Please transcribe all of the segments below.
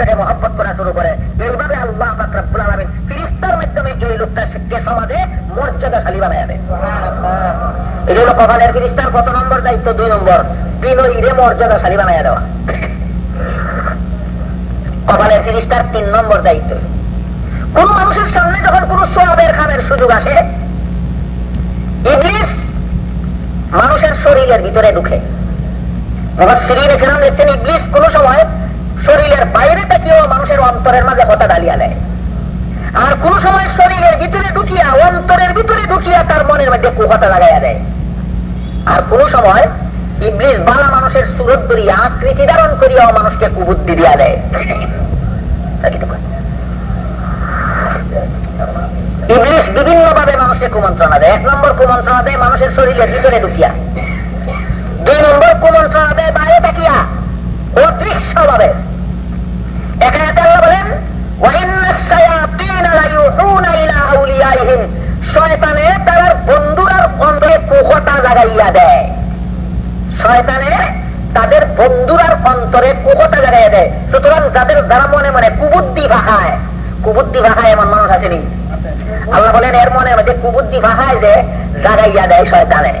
লোকটাকে মহব্বত করা শুরু করে। এইভাবে আল্লাহ ফাকরাবুল আলমিন ফিরিস্তার মাধ্যমে এই লোকটাকে সমাজে মর্যাদাশালী বানায় দেয় এই জন্য কপালের ফিরিস্তার কত নম্বর, দায়িত্ব দুই নম্বর। বিনয়ীরে মর্যাদাশালী বানায় দেওয়া। কপালের ফিরিস্তার তিন নম্বর দায়িত্ব। কোন মানুষের সামনে যখন কোন সোয়াবের খামের সুযোগ আসে ইংলিশ মানুষের শরীরের ভিতরে ঢুকে। দেখছেন ইবলিস কোন সময় শরীরের বাইরে তাকিয়েও মানুষের অন্তরের মাঝে কথা ডালিয়া দেয়। আর কোন সময় শরীরের ভিতরে ঢুকিয়া, অন্তরের ভিতরে ঢুকিয়া তার মনের মধ্যে কুহতা লাগাইয়া দেয়। আর কোন সময় ইবলিস বালা মানুষের সুরত আকৃতি ধারণ করিয়াও মানুষকে কুবুদ্ধি দিয়া দেয়। ইবলিশ বিভিন্ন ভাবে কুমন্ত্রণা দেয়। এক নম্বর কুমন্ত্রণা দেয় মানুষের শরীরের ভিতরে ঢুকিয়া। দুই নম্বর কুমন্ত্রণা দেয় বাইরে তাকিয়া অদৃশ্য ভাবে এখানে আল্লাহ বলেন শয়তানে তার বন্ধুরার অন্তরে কুহতা লাগাইয়া দেয়। শয়তানে তাদের বন্ধুরার অন্তরে কুহতা লাগাইয়া দেয়। সুতরাং যাদের যারা মনে মনে কুবুদ্ধি ভাষায় কুবুদ্ধি ভাষায় এমন মানুষ আসেনি? আল্লাহ বলেন এর মনে মধ্যে কুবুদ্ধি ভাষায় যে জাগাইয়া দেয় শয়তানে।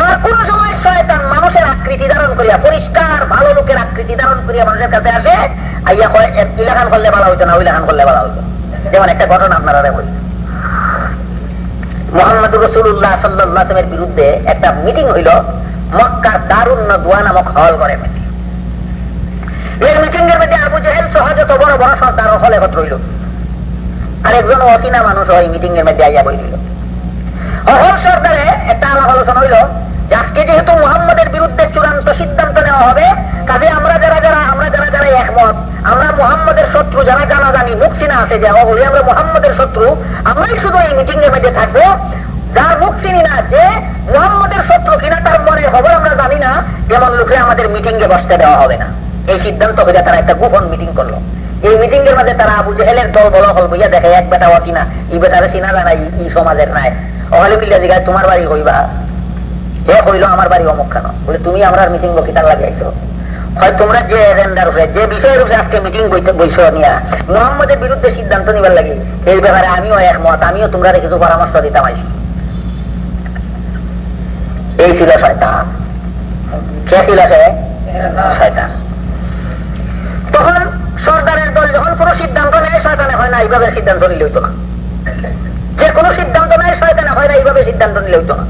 আর কোন সময় শয়তান মানুষের আকৃতি ধারণ করিয়া, পরিষ্কার, ভালো লোকের আকৃতি ধারণ করিয়া মানুষের কাছে আসে, আইয়া কয় ইলাখান করলে ভালো হইতো না ওইলাখান করলে ভালো হইতো যেমন একটা ঘটনা আপনারা বলি মোহাম্মদ রসুল্লাহ সাল্লামের বিরুদ্ধে একটা মিটিং হইল, মক্কার দারুণ দোয়া নামক হল করে মিটিং। এই মিটিং এর মধ্যে আবু জেহেল সহ যত বড় বড় সর্দার হলে একত্র হইল আরেকজন অচিনা মানুষ ওই মিটিং এর মধ্যে আইয়া বই দিল অহল সরকারে একটা আলাপ আলোচনা হইল, যে আজকে যেহেতু মোহাম্মদের বিরুদ্ধে চূড়ান্ত সিদ্ধান্ত নেওয়া হবে, কাজে আমরা যারা যারা, আমরা যারা যারা একমত, আমরা মোহাম্মদের শত্রু যারা জানা জানি মুখসিনা আছে যে অবলি, আমরা মোহাম্মদের শত্রু, আমরাই শুধু এই মিটিং এর মধ্যে থাকব। যার মুখ চিনি না যে মোহাম্মদের শত্রু কিনা তার মনে খবর আমরা জানি না, এমন লোকে আমাদের মিটিং এ বসতে দেওয়া হবে না। এই সিদ্ধান্ত হয়ে তারা একটা গোপন মিটিং করল। এই মিটিং এর মাঝে তারা আবু জেহেলের দল বল হল বুঝা দেখে, এক বেটা অচিনা ই বেটারে চিনা জানা ই সমাজের নাই অহলে মিলিয়া জিগায় তোমার বাড়ি হইবা? হে আমার বাড়ি অমুক খানো বলে, তুমি আমরা মিটিং বকিতার লাগিয়েছো হয় তোমরা যে এজেন্ডার যে বিষয়ের উপরে আজকে মিটিং বৈশ নিয়া, মোহাম্মদের বিরুদ্ধে সিদ্ধান্ত নিবার লাগে, এই ব্যাপারে আমিও একমত, আমিও তোমরা কিছু পরামর্শ দিতাম আইসি এই ছিল ছিল তখন সরকারের দল যখন কোন সিদ্ধান্ত নেয়, শয়তানে হয় না, এইভাবে সিদ্ধান্ত নিলে হইতো না। যে কোনো সিদ্ধান্ত হয় এইভাবে সিদ্ধান্ত নিলে হইতো না।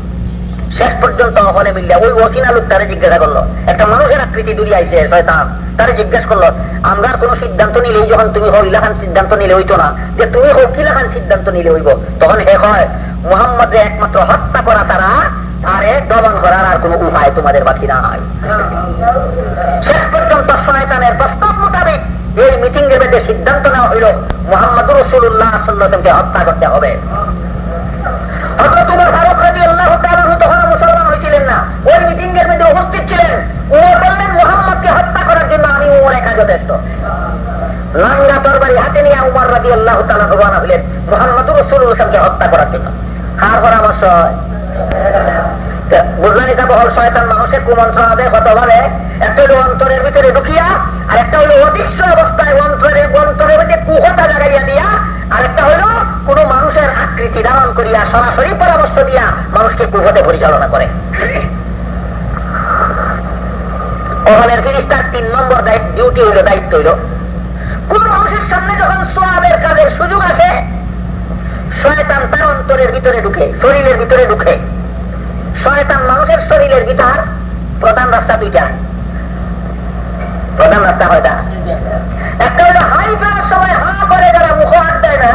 শেষ পর্যন্ত ওখানে মিললে ওই অচিনা লোক তারে জিজ্ঞাসা করল, একটা মানুষের আকৃতি দূরে আইসে শয়তান, তারে জিজ্ঞাসা করল, আমরা কোন সিদ্ধান্ত নিলেই যখন তুমি হো ইলাখান সিদ্ধান্ত নিলে হইতো না, যে তুমি হো কিলাখান সিদ্ধান্ত নিলে হইব, তখন হে হয় মোহাম্মদে একমাত্র হত্যা করা তারা তারে দমন করার আর কোন উপায় তোমাদের বাকি নাই। শেষ পর্যন্ত শয়তানের প্রস্তাব মোতাবেক এই মিটিং এর মধ্যে সিদ্ধান্ত নেওয়া হইল মোহাম্মদ রসুল্লাহ সাল্লামকে হত্যা করতে হবে মুসলমান হয়েছিলেন না ওই মিটিং এর মধ্যে উপস্থিত ছিলেন উমর বললেন মোহাম্মদকে হত্যা করার জন্য আমি উমর একা যথেষ্ট লাঙ্গা তরবারি হাতে নিয়ে উমর রাজি মানুষের অন্তরের ভিতরে ঢুকিয়া, আর একটা হলো অদৃশ্য অবস্থায় অন্তরের অন্তরের মধ্যে কুহতা লাগাইয়া দিয়া, আর একটা হলো কোন মানুষের আকৃতি ধারণ করিয়া, সরাসরি পরামর্শ দিয়া মানুষকে কুহতে পরিচালনা করে। অহলের ফিরিস্তার তিন নম্বর ডিউটি হইল দায়িত্ব হইল কোন মানুষের সামনে যখন সোয়াবের কাজের সুযোগ আসে, শয়তান তার অন্তরের ভিতরে ঢুকে, শরীরের ভিতরে ঢুকে। শয়তান মানুষের শরীরের ভিতর, প্রধান রাস্তা দুইটা। প্রধান রাস্তা কয়টা একটা হলো হাই ফেলার সময় হা করে যারা মুখ হাত দেয় না,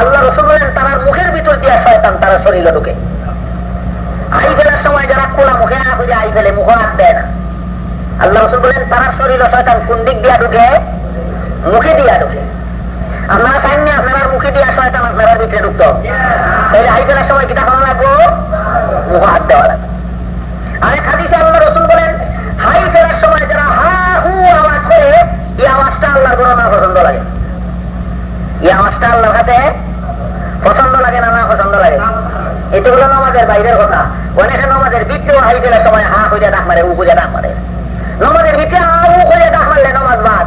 আল্লাহ রসুল বলেন, তার মুখের ভিতর দিয়া শয়তান তারা শরীরে ঢুকে। হাই ফেলার সময় যারা খোলা মুখে না খুঁজে হাই ফেলে মুখ হাত দেয় না। আল্লাহ রসুল বলেন, তারা শরীর শয়তান কোন দিক দিয়া ঢুকে? মুখে দিয়া ঢুকে। আপনারা চান না, আপনার মুখে দিয়া শয়তান আপনার ভিতরে ঢুকতো। তাহলে হাই ফেলার সময় কিটা ভালো লাগবো? মুখ হাত দেওয়া লাগবে। আরেক হাদিসে আল্লাহ রসুল বলেন, হাই ফেলার সময় যারা হা হু আওয়াজ করে, এই আওয়াজটা আল্লাহর বড় না পছন্দ লাগে। এই আওয়াজটা আল্লাহর কাছে পছন্দ লাগে না না পছন্দ লাগে? এটা হলো নমাজের বাইরের কথা। অনেকে নমাজের ভিতরেও হাই ফেলার সময় হা খুঁজে ডাক মারে উ খুঁজে ডাক মারে। নমাজের ভিতরে হা উ খুঁজে ডাক মারলে নমাজ বাদ।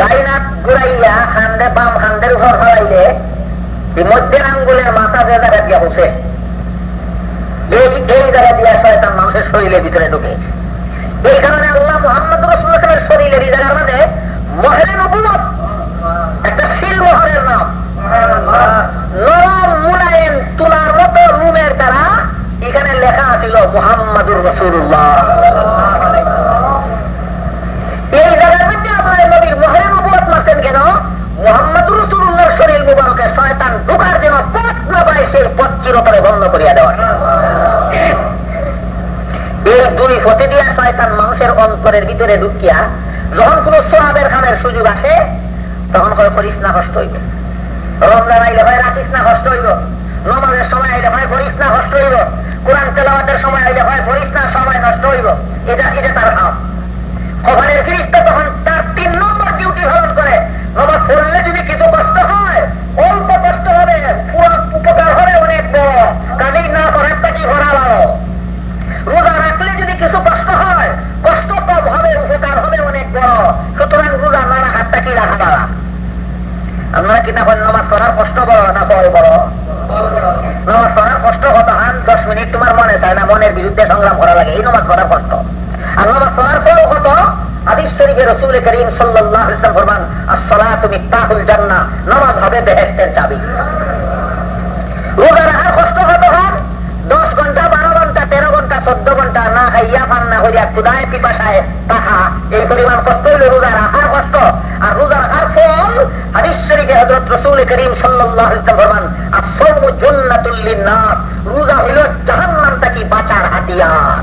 গাইনাথ ঘুরাইয়া হান্দে বাম হান্দের উপর হলাইলে মধ্যের আঙ্গুলের মাথা যে জায়গা দিয়া বসে এই এই জায়গা দিয়া শয়তান মানুষের শরীরের ভিতরে ঢুকে। এই কারণে আল্লাহ মোহাম্মদ রসুল্লাহের শরীরের এই মাঝে মহের নবুমত একটা শিল মহরের নাম। নরম মুলায়েম তুলার মতো রুমের দ্বারা এখানে লেখা ছিল মোহাম্মদুর রসুল্লাহ এই জায়গার মধ্যে আপনার নবীর মহের নবুয়াত মারছেন কেন? মোহাম্মদুর রসুল্লাহর শরীর মুবারকে শয়তান ঢুকার জন্য পথ না পায় সেই পথ চিরতরে বন্ধ করিয়া দেওয়া। এই দুই ফতে দিয়া শয়তান মানুষের অন্তরের ভিতরে ঢুকিয়া যখন কোন সোহাবের খামের সুযোগ আসে, তখন করে করিস না, কষ্ট হইব। রমজান আইলে হয় রাখিস না, কষ্ট হইব। নমাজের সময় আইলে হয়, করিস না, কষ্ট হইব। কোরআন তেলাওয়াতের সময় আইলে হয়, করিস না, সময় নষ্ট হইব। এটা এটা তার কাম কপালের ফিরিস্তা তখন তার তিন নম্বর ডিউটি পালন করে নমাজ পড়লে যদি কিছু কষ্ট হয় অল্প কষ্ট হবে পুরো উপকার হবে অনেক বড় কাজেই না করার কি ভরা ভালো রোজা রাখলে যদি কিছু কষ্ট হয় কষ্ট কম হবে উপকার হবে অনেক বড় সুতরাং রোজা না রাখারটা কি রাখা বাড়া আপনারা কি তখন নামাজ করার কষ্ট বড় না ফল বড় নামাজ করার কষ্ট কত হান দশ মিনিট তোমার মনে চায় না মনের বিরুদ্ধে সংগ্রাম করা লাগে। এই নামাজ করার কষ্ট। আর নামাজ করার ফল কত? রসুল করিম সাল্লাহ আসলা তুমি তাহুল নামাজ হবে বেহেস্তের চাবি। রোজা রাখার কষ্ট হান দশ ঘণ্টা, বারো ঘণ্টা, তেরো ঘণ্টা, চোদ্দ ঘণ্টা, না না হইয়া পিপাসায় তাহা, এই পরিমাণ কষ্ট হইল রোজা রাখার কষ্ট। আর রোজা রাখার ফল, হাদিস হজরত রসুল করিম সাল্লাহ ইসলাম ফরমান আসমু জন্নাতুল্লিন নাস রোজা হইল জাহান্নাম তাকি বাঁচার হাতিয়ার।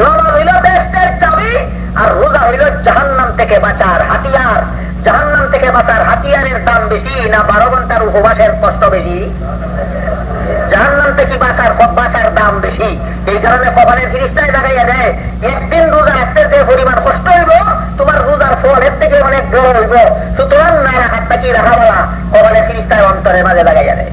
নামাজ হইল বেস্টের চাবি আর রোজা হইল জাহান্নাম থেকে বাঁচার হাতিয়ার। জাহান্নাম থেকে বাঁচার হাতিয়ারের দাম বেশি না বারো ঘণ্টার উপবাসের কষ্ট বেশি? জাহান্নাম থেকে বাঁচার বাঁচার দাম বেশি। এই কারণে কপালের ফিরিস্তায় লাগাইয়া দেয়, একদিন রোজা রাখতে যে পরিমাণ কষ্ট হইব, তোমার রোজার ফল এর থেকে অনেক বড় হইব। সুতরাং না রাখারটা কি রাখা বলা কপালের ফিরিস্তায় অন্তরের মাঝে লাগাইয়া দেয়।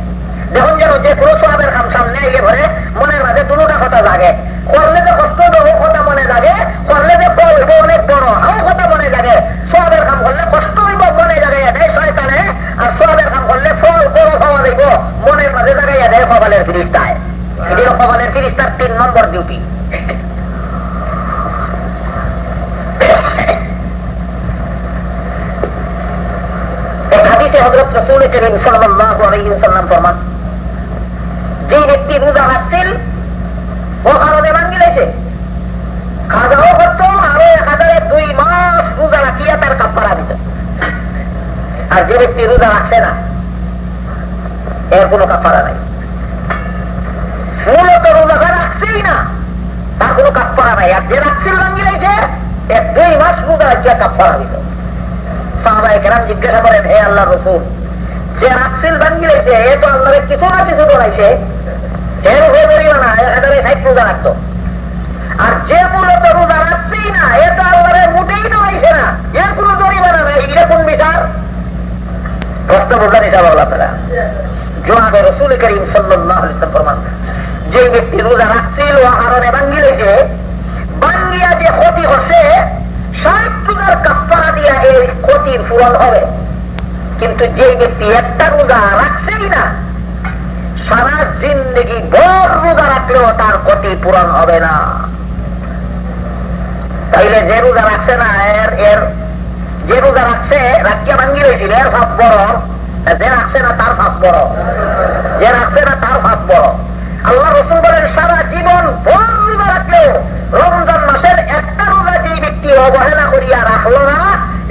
দেখুন যেন যে কোনো সোয়াবের খাম সামনে এগিয়ে ভরে মনের মাঝে দুটা কথা লাগে করলে যে কষ্ট হইব কথা মনে লাগে করলে যে ফল হইব, অনেক বড় আরও কথা মনে লাগে সোয়াবের খাম করলে কষ্ট হইব, মনে লাগাইয়া দেয় শয়তানে। আর সোয়াবের খাম করলে ফল, বড় পাওয়া যাইব মনের মাঝে লাগাইয়া দেয় কপালের ফিরিস্তায়। এটি কপালের ফিরিস্তার তিন নম্বর ডিউটি হজরত রসুল করিম সাল্লাম ফরমান যে ব্যক্তি রোজা রাখছিল ও কারণে ভাঙ্গি গেছে খাজাও করতো, আরও এক হাজারে দুই মাস রোজা রাখিয়া তার কাপড়া দিত আর যে ব্যক্তি রোজা রাখছে না, এর কোনো কাপড়া নাই। মূলত রোজা রাখছেই না, তার কোনো কাপড়া নাই। আর যে রাখছিল ভাঙ্গি গেছে এক দুই মাস রোজা রাখিয়া কাপড়া দিত সাহাবাই কেরাম জিজ্ঞাসা করেন, হে আল্লাহ রসুল, যে রাখছিল ভাঙ্গি লেছে এ তো আল্লাহ কিছু না কিছু বানাইছে। এর হয়ে ধরিও না এক হাজারে রাখতো আর যে মূলত রোজা রাখছেই না, এ তো আল্লাহরে মোটেই নড়াইছে না। এর কোন জরিমানা নাই, এটা বিচার? প্রশ্ন বোঝার হিসাব হল আপনারা। জোয়াবে রসুল করিম সাল্লাহ ফরমান, যে ব্যক্তি রোজা রাখছিল, আহারণে ভাঙ্গি লেছে ভাঙ্গিয়া যে ক্ষতি হচ্ছে, ষাট রোজার কাপ্পারা দিয়া এই ক্ষতির পূরণ হবে। কিন্তু যে ব্যক্তি একটা রোজা রাখছেই না সারা জিন্দগি বড় রোজা রাখলেও তার ক্ষতি পূরণ হবে না। তাইলে যে রোজা রাখছে না, এর এর, যে রোজা রাখছে, রাখিয়া ভাঙ্গি হয়েছিল এর ভাব বড়। যে রাখছে না, তার ভাব বড়। যে রাখছে না, তার ভাব বড়। আল্লাহ রসুল বলেন, সারা জীবন বড় রোজা রাখলেও রমজান মাসের একটা রোজা যে ব্যক্তি অবহেলা করিয়া রাখল না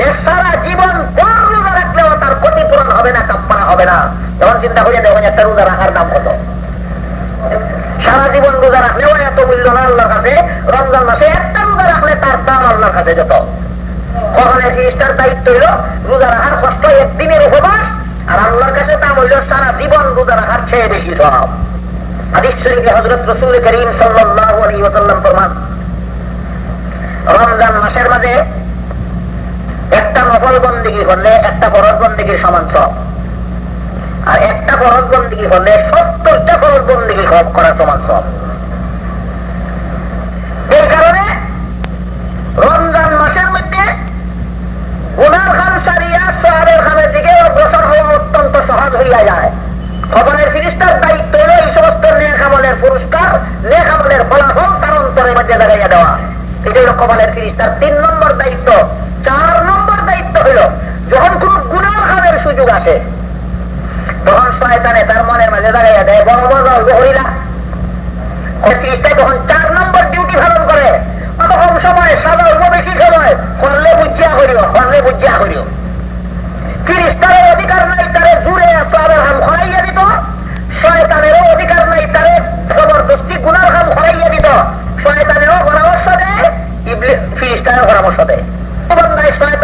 এর সারা জীবন তার ক্ষতিপূরণ হবে না কাপ্পারা হবে না। তখন চিন্তা করিয়া দেখুন একটা রোজা রাখার দাম কত। সারা জীবন রোজা রাখলেও এত মূল্য না আল্লাহর কাছে। রমজান মাসে একটা রোজা রাখলে তার দাম আল্লাহর কাছে যত। রমজান মাসের মাঝে একটা নফল বন্দিগি করলে একটা ফরজ বন্দিগির সমান সব। আর একটা ফরজ বন্দিগি করলে সত্তরটা ফরজ বন্দিগি করার সমান সব। এই কারণে রমজান মাসের মধ্যে গুনার খান সারিয়া খানের দিকে অগ্রসর হওয়া অত্যন্ত সহজ হইয়া যায়। ভবনের ফিরিস্তার দায়িত্ব হল এই সমস্ত নেখামলের পুরস্কার নেখামলের ফলাফল তার অন্তরের মধ্যে লাগাইয়া দেওয়া। এটা হল কপালের ফিরিস্তার তিন নম্বর দায়িত্ব। চার হইল, যখন কোন গুনার খানের সুযোগ আসে, তখন শয়তানে তার মনের মাঝে লাগাইয়া দেয়, বড় হরিলা ফিরিস্তায় তখন চার নম্বর ডিউটি পালন করে কম সময় সাদা অল্প বেশি সময়। করলে বুঝিয়া করিও করলে বুঝিয়া করিও। ফিরিস্তারের অধিকার নাই, তারে জুড়ে সবের হাম খড়াইয়া দিত। শয়তানেরও অধিকার নাই, তারে জবরদস্তি গুনার হাম খড়াইয়া দিত। শয়তানেরও পরামর্শ দেয় ফিরিস্তারের পরামর্শ দেয়।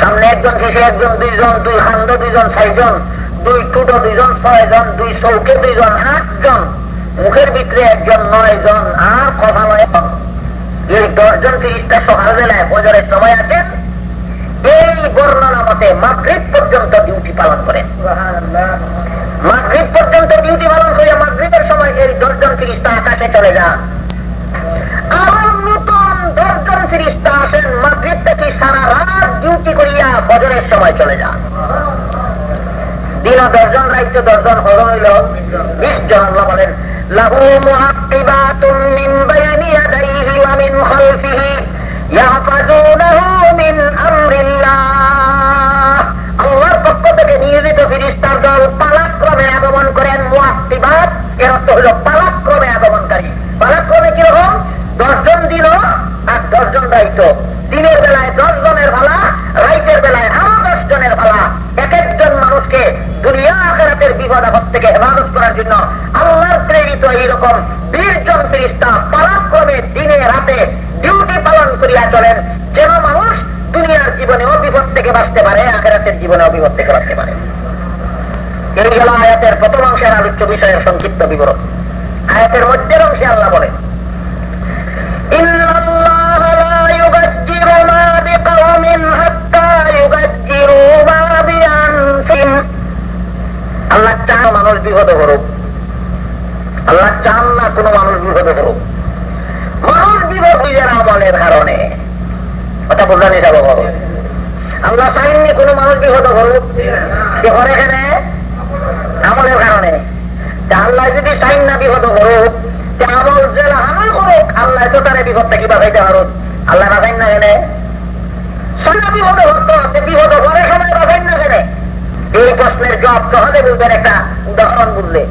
সামনে একজন ফিসে একজন, দুইজন, দুই খান্দ, দুইজন, ছয়জন, দুই টুটো, দুইজন, ছয়জন, দুই চৌকে, দুইজন, আটজন। মুখের ভিতরে একজন নয় জন আর কথা নয়। এই দশজন ফিরিস্তা সকালবেলায় বজরের সময় আছেন এই বর্ণনা মতে মাগরীব পর্যন্ত ডিউটি পালন করেন মাগরীব পর্যন্ত ডিউটি পালন করে মাগরীবের সময় এই দশজন ফিরিস্তা আকাশে চলে যান। আবার নতুন দশজন ফিরিস্তা আসেন মাগরীব থেকে সারা রাত ডিউটি করিয়া বজরের সময় চলে যান। দিন দশজন, রাইতে দশজন, হরণ হইল। বিশ জন আল্লাহ বলেন আল্লাহর পক্ষ থেকে দল করেন। হলো পালাক্রমে কীরকম? দশজন দিন আর দশজন দায়িত্ব দিনের বেলায় দশ জনের ভালা রাইতের বেলায় আরও দশ জনের ভালা এক একজন মানুষকে দুনিয়া আখেরাতের বিপদ আপদ থেকে হেফাজত করার জন্য আল্লাহর প্রেরিত এইরকম বীরজন ফিরিস্তা পালাক্রমে দিনে রাতে ডিউটি পালন করিয়া চলেন যেন মানুষ দুনিয়ার জীবনেও বিপদ থেকে বাঁচতে পারে, আখেরাতের জীবনে অভিমত থেকে বাঁচতে পারে। এই হল আয়াতের প্রথম অংশের আলোচ্য বিষয়ের সংক্ষিপ্ত বিবরণ। আয়াতের মধ্যের অংশে আল্লাহ বলে আল্লাহ চান মানুষ বিপদে করুক আল্লাহ চান না কোন মানুষ বিপদে করুক মানুষ বিপদ হয়ে মানুষ বিপদে করুক যে করে এখানে আল্লাহ না তো বাঁচাইন না কেনে? সারা বিপদে হতো বিপদ করে সময় বাঁচাইন না কেনে? এই প্রশ্নের জবাব সহজে বুঝবেন একটা উদাহরণ বুঝলে।